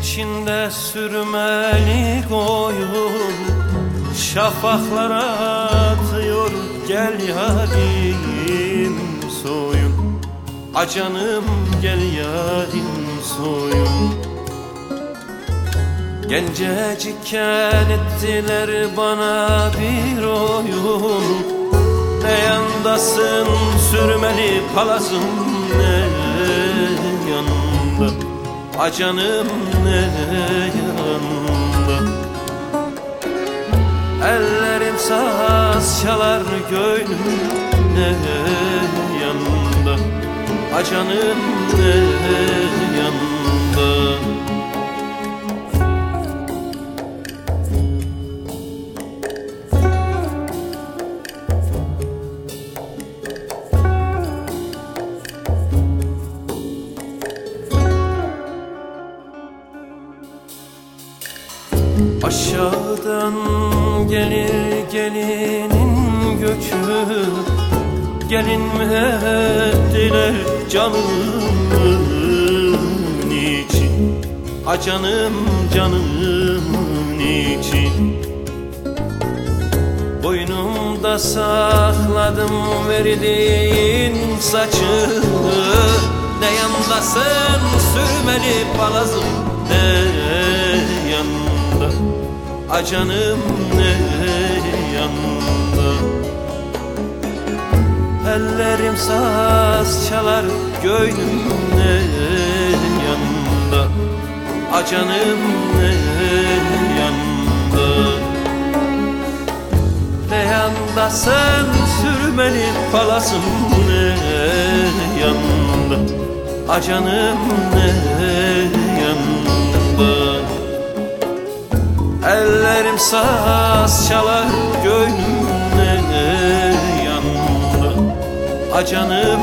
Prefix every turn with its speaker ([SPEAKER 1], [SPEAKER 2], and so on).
[SPEAKER 1] içinde sürmeli koyun Şafaklara atıyor gel yarim soyun. Acanım gel yarim soyun. Gencecikken ettiler bana bir oyun. Ne yandasın sürmeli palazım ne yanında Acanım ne yanında Ellerim saz çalar gönlüm ne yanında Acanım ne yanında Aşağıdan gelir gelinin gökü. Gelin mi ettiler canımın için A canım canımın için Boynumda sakladım verdiğin saçı. Ne yandasın sürmeli palazım ne yanda A canım ne yanda Ellerim saz çalar göğnüm ne yanda A canım ne yanda Ne yandasın sürmeli palasım ne yanda A canım ne saz çalar göğnüm ne yanda A canım